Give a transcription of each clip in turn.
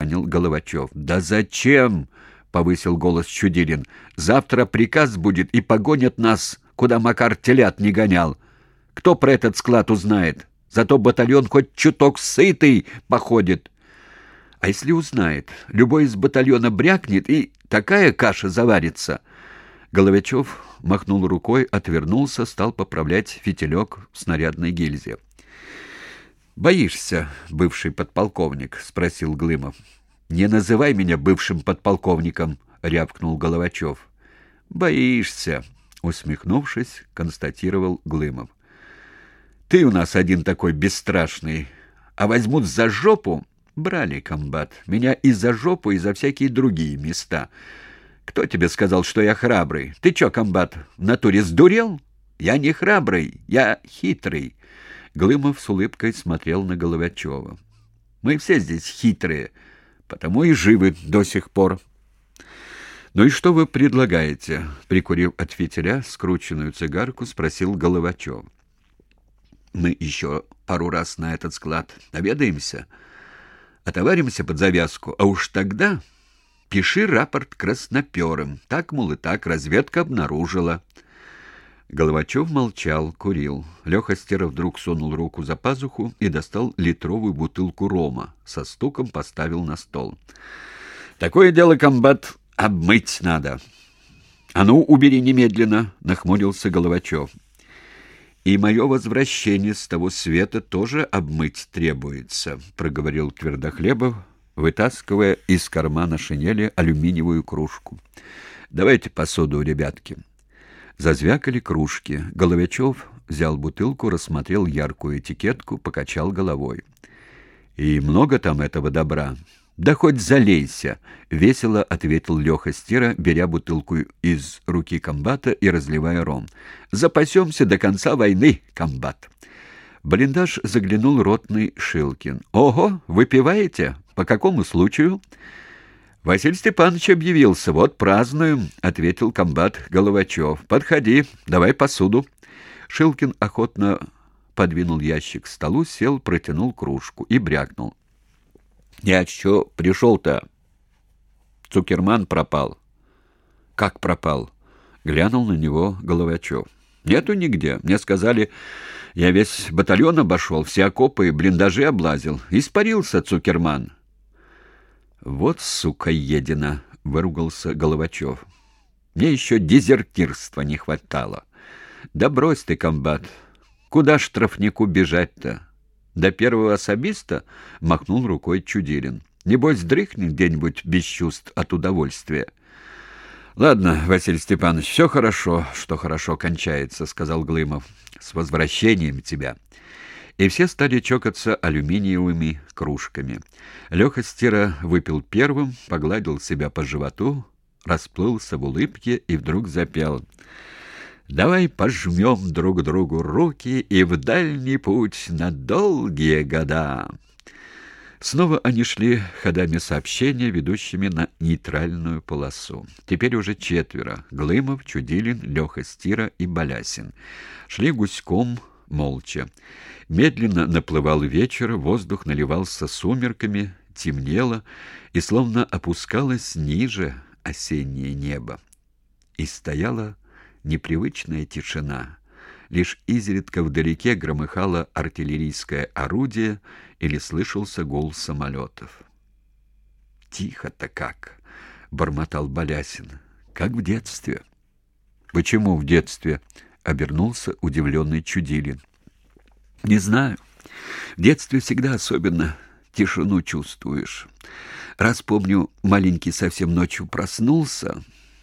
отчеканил Головачев. «Да зачем?» — повысил голос Чудилин. «Завтра приказ будет, и погонят нас, куда Макар телят не гонял. Кто про этот склад узнает? Зато батальон хоть чуток сытый походит». «А если узнает? Любой из батальона брякнет, и такая каша заварится». Головачев махнул рукой, отвернулся, стал поправлять фитилек в снарядной гильзе. «Боишься, бывший подполковник?» — спросил Глымов. «Не называй меня бывшим подполковником», — рявкнул Головачев. «Боишься», — усмехнувшись, констатировал Глымов. «Ты у нас один такой бесстрашный, а возьмут за жопу...» «Брали, комбат, меня и за жопу, и за всякие другие места. Кто тебе сказал, что я храбрый? Ты чё, комбат, в натуре сдурел? Я не храбрый, я хитрый». Глымов с улыбкой смотрел на Головачева. «Мы все здесь хитрые, потому и живы до сих пор». «Ну и что вы предлагаете?» Прикурив от фитиля скрученную цигарку, спросил Головачев. «Мы еще пару раз на этот склад наведаемся, отоваримся под завязку, а уж тогда пиши рапорт красноперым. Так, мол, и так разведка обнаружила». Головачев молчал, курил. Леха Стеров вдруг сунул руку за пазуху и достал литровую бутылку рома. Со стуком поставил на стол. «Такое дело, комбат, обмыть надо». «А ну, убери немедленно!» — нахмурился Головачев. «И мое возвращение с того света тоже обмыть требуется», — проговорил Твердохлебов, вытаскивая из кармана шинели алюминиевую кружку. «Давайте посуду, ребятки». Зазвякали кружки. Головачев взял бутылку, рассмотрел яркую этикетку, покачал головой. «И много там этого добра?» «Да хоть залейся!» — весело ответил Леха Стира, беря бутылку из руки комбата и разливая ром. «Запасемся до конца войны, комбат!» блиндаж заглянул ротный Шилкин. «Ого, выпиваете? По какому случаю?» Василий Степанович объявился. Вот празднуем, ответил комбат Головачев. Подходи, давай посуду. Шилкин охотно подвинул ящик к столу, сел, протянул кружку и брякнул. Я что пришел-то? Цукерман пропал. Как пропал? Глянул на него Головачев. Нету нигде. Мне сказали, я весь батальон обошел, все окопы и блиндажи облазил. Испарился Цукерман. «Вот сука едина!» — выругался Головачев. «Мне еще дезертирства не хватало. Да брось ты, комбат, куда штрафнику бежать-то? До первого особиста?» — махнул рукой Чудилин. «Небось, дрыхнет где-нибудь без чувств от удовольствия». «Ладно, Василий Степанович, все хорошо, что хорошо кончается», — сказал Глымов. «С возвращением тебя!» И все стали чокаться алюминиевыми кружками. Леха Стира выпил первым, погладил себя по животу, расплылся в улыбке и вдруг запел «Давай пожмем друг другу руки и в дальний путь на долгие года». Снова они шли ходами сообщения, ведущими на нейтральную полосу. Теперь уже четверо — Глымов, Чудилин, Леха Стира и Балясин. Шли гуськом, молча. Медленно наплывал вечер, воздух наливался сумерками, темнело и словно опускалось ниже осеннее небо. И стояла непривычная тишина. Лишь изредка вдалеке громыхало артиллерийское орудие или слышался гул самолетов. «Тихо-то как!» — бормотал Балясин. «Как в детстве». «Почему в детстве?» Обернулся удивленный Чудилин. Не знаю. В детстве всегда особенно тишину чувствуешь. Раз помню, маленький совсем ночью проснулся,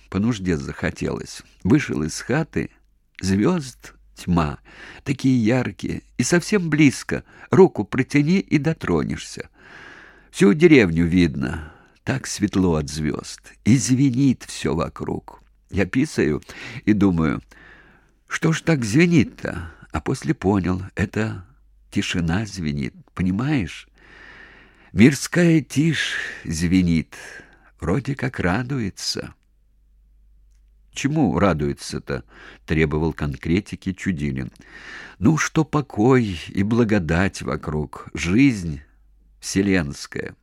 по нужде захотелось. Вышел из хаты, звезд тьма, такие яркие, и совсем близко. Руку протяни и дотронешься. Всю деревню видно, так светло от звезд, и звенит все вокруг. Я писаю и думаю, что ж так звенит-то? А после понял, это тишина звенит, понимаешь? Мирская тишь звенит, вроде как радуется. Чему радуется-то? требовал конкретики Чудилин. Ну, что покой и благодать вокруг, жизнь вселенская.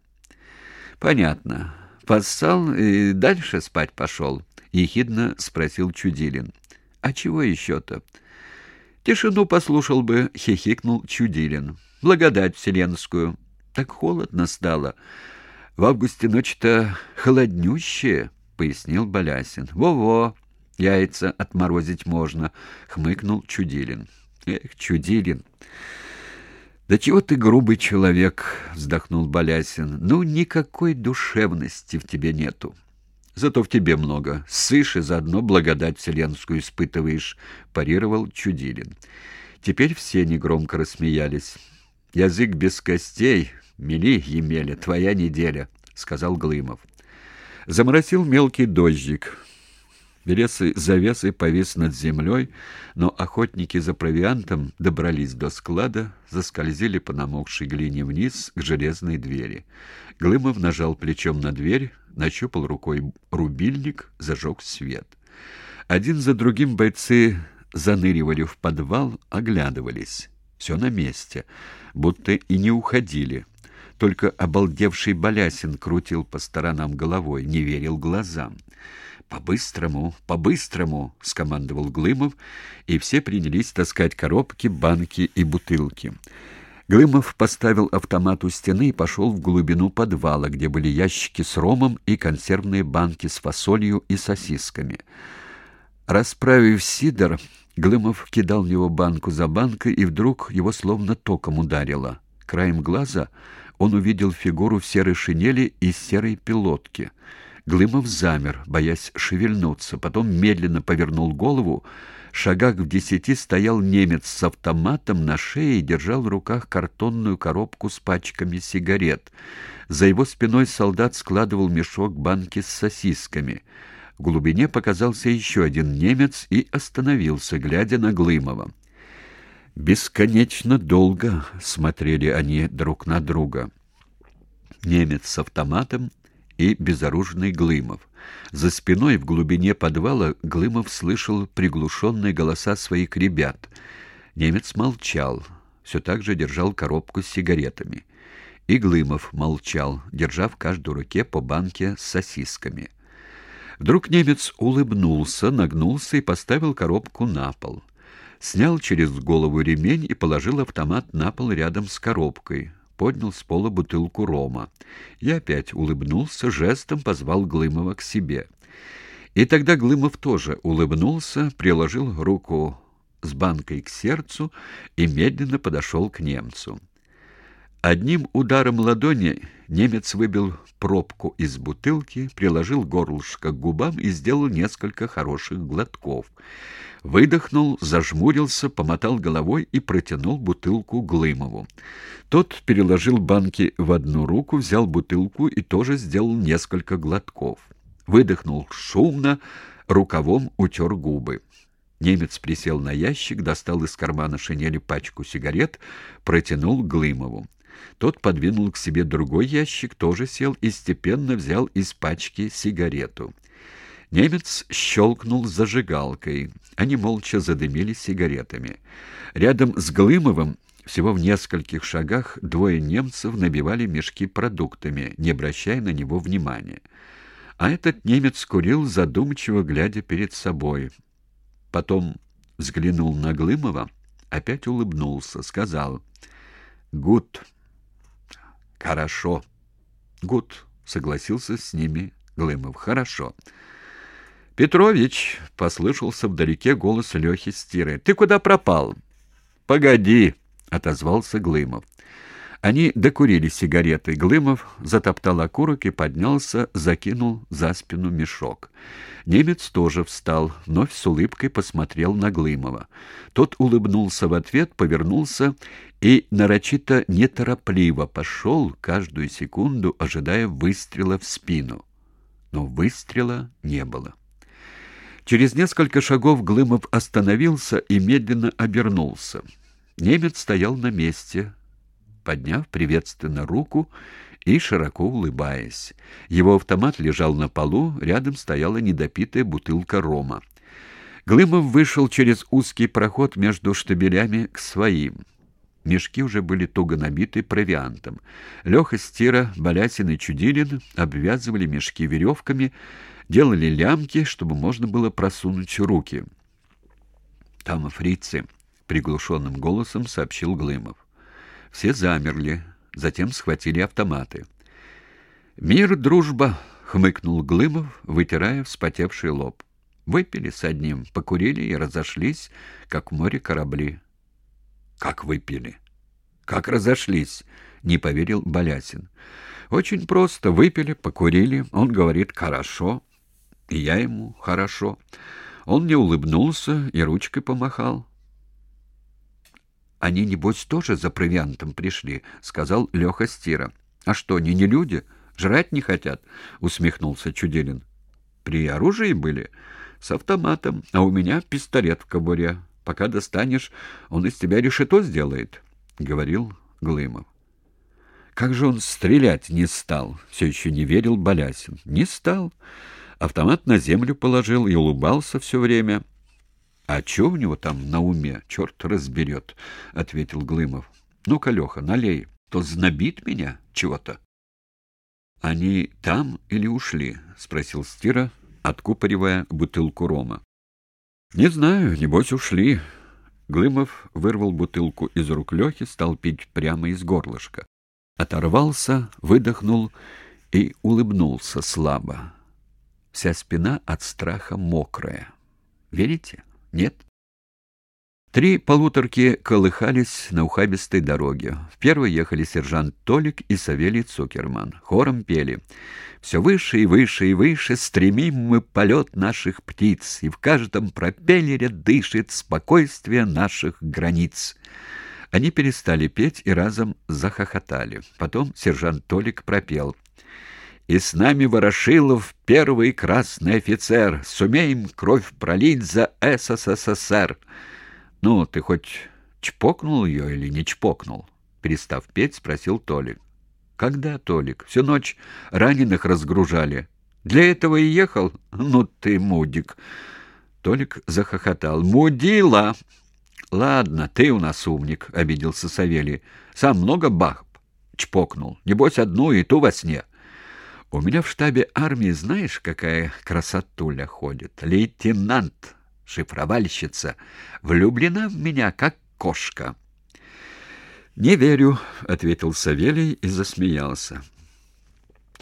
Понятно. Поссал и дальше спать пошел? — ехидно спросил Чудилин. — А чего еще-то? — Тишину послушал бы, — хихикнул Чудилин. — Благодать вселенскую. Так холодно стало. В августе ночь-то холоднющая, — пояснил Балясин. Во — Во-во, яйца отморозить можно, — хмыкнул Чудилин. — Эх, Чудилин! «Да чего ты грубый человек!» — вздохнул Балясин. «Ну, никакой душевности в тебе нету. Зато в тебе много. Сышь и заодно благодать вселенскую испытываешь», — парировал Чудилин. Теперь все негромко рассмеялись. «Язык без костей, мели, Емеля, твоя неделя», — сказал Глымов. Заморосил мелкий дождик. Белесый завесой повис над землей, но охотники за провиантом добрались до склада, заскользили по намокшей глине вниз к железной двери. Глымов нажал плечом на дверь, нащупал рукой рубильник, зажег свет. Один за другим бойцы заныривали в подвал, оглядывались. Все на месте, будто и не уходили. Только обалдевший Балясин крутил по сторонам головой, не верил глазам. «По-быстрому, по-быстрому!» — скомандовал Глымов, и все принялись таскать коробки, банки и бутылки. Глымов поставил автомат у стены и пошел в глубину подвала, где были ящики с ромом и консервные банки с фасолью и сосисками. Расправив сидор, Глымов кидал в него банку за банкой, и вдруг его словно током ударило. Краем глаза он увидел фигуру в серой шинели и серой пилотке — Глымов замер, боясь шевельнуться, потом медленно повернул голову. Шагах в десяти стоял немец с автоматом на шее и держал в руках картонную коробку с пачками сигарет. За его спиной солдат складывал мешок банки с сосисками. В глубине показался еще один немец и остановился, глядя на Глымова. Бесконечно долго смотрели они друг на друга. Немец с автоматом и безоружный Глымов. За спиной в глубине подвала Глымов слышал приглушенные голоса своих ребят. Немец молчал, все так же держал коробку с сигаретами. И Глымов молчал, держа в каждой руке по банке с сосисками. Вдруг немец улыбнулся, нагнулся и поставил коробку на пол. Снял через голову ремень и положил автомат на пол рядом с коробкой поднял с пола бутылку рома. Я опять улыбнулся, жестом позвал Глымова к себе. И тогда Глымов тоже улыбнулся, приложил руку с банкой к сердцу и медленно подошел к немцу. Одним ударом ладони немец выбил пробку из бутылки, приложил горлышко к губам и сделал несколько хороших глотков. Выдохнул, зажмурился, помотал головой и протянул бутылку Глымову. Тот переложил банки в одну руку, взял бутылку и тоже сделал несколько глотков. Выдохнул шумно, рукавом утер губы. Немец присел на ящик, достал из кармана шинели пачку сигарет, протянул Глымову. Тот подвинул к себе другой ящик, тоже сел и степенно взял из пачки сигарету. Немец щелкнул зажигалкой. Они молча задымили сигаретами. Рядом с Глымовым, всего в нескольких шагах, двое немцев набивали мешки продуктами, не обращая на него внимания. А этот немец курил, задумчиво глядя перед собой. Потом взглянул на Глымова, опять улыбнулся, сказал «Гуд». «Хорошо». «Гуд», — согласился с ними Глымов. «Хорошо». «Петрович!» — послышался вдалеке голос Лехи Стиры. «Ты куда пропал?» «Погоди!» — отозвался Глымов. Они докурили сигареты. Глымов затоптал окурок и поднялся, закинул за спину мешок. Немец тоже встал, вновь с улыбкой посмотрел на Глымова. Тот улыбнулся в ответ, повернулся и нарочито неторопливо пошел, каждую секунду ожидая выстрела в спину. Но выстрела не было. Через несколько шагов Глымов остановился и медленно обернулся. Немец стоял на месте, подняв приветственно руку и широко улыбаясь. Его автомат лежал на полу, рядом стояла недопитая бутылка рома. Глымов вышел через узкий проход между штабелями к своим. Мешки уже были туго набиты провиантом. Леха, Стира, Балятин и Чудилин обвязывали мешки веревками, делали лямки, чтобы можно было просунуть руки. «Там фрицы», — приглушенным голосом сообщил Глымов. Все замерли, затем схватили автоматы. «Мир, дружба!» — хмыкнул Глымов, вытирая вспотевший лоб. Выпили с одним, покурили и разошлись, как в море корабли. «Как выпили?» «Как разошлись?» — не поверил Балясин. «Очень просто. Выпили, покурили. Он говорит «хорошо», и я ему «хорошо». Он мне улыбнулся и ручкой помахал. «Они, небось, тоже за провиантом пришли», — сказал Леха Стира. «А что, они не люди? Жрать не хотят?» — усмехнулся Чуделин. «При оружии были? С автоматом, а у меня пистолет в кобуре. Пока достанешь, он из тебя решето сделает», — говорил Глымов. «Как же он стрелять не стал?» — все еще не верил Балясин. «Не стал. Автомат на землю положил и улыбался все время». «А что у него там на уме? Черт разберет», — ответил Глымов. «Ну-ка, Леха, налей, то знобит меня чего-то». «Они там или ушли?» — спросил Стира, откупоривая бутылку рома. «Не знаю, небось ушли». Глымов вырвал бутылку из рук Лехи, стал пить прямо из горлышка. Оторвался, выдохнул и улыбнулся слабо. Вся спина от страха мокрая. Верите? Нет? Три полуторки колыхались на ухабистой дороге. В первой ехали сержант Толик и Савелий Цукерман. Хором пели «Все выше и выше и выше стремим мы полет наших птиц, и в каждом пропеллере дышит спокойствие наших границ». Они перестали петь и разом захохотали. Потом сержант Толик пропел и с нами Ворошилов, первый красный офицер. Сумеем кровь пролить за СССР. Ну, ты хоть чпокнул ее или не чпокнул? Перестав петь, спросил Толик. Когда, Толик? Всю ночь раненых разгружали. Для этого и ехал? Ну ты мудик. Толик захохотал. Мудила! Ладно, ты у нас умник, обиделся Савелий. Сам много бах чпокнул. Небось, одну и ту во сне. У меня в штабе армии знаешь, какая красотуля ходит? Лейтенант, шифровальщица, влюблена в меня, как кошка. «Не верю», — ответил Савелий и засмеялся.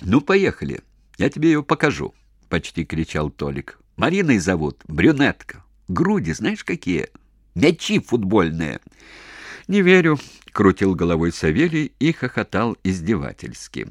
«Ну, поехали, я тебе ее покажу», — почти кричал Толик. «Мариной зовут, брюнетка. Груди знаешь какие? Мячи футбольные». «Не верю», — крутил головой Савелий и хохотал издевательски.